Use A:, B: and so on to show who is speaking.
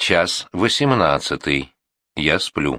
A: Час восемнадцатый. Я сплю.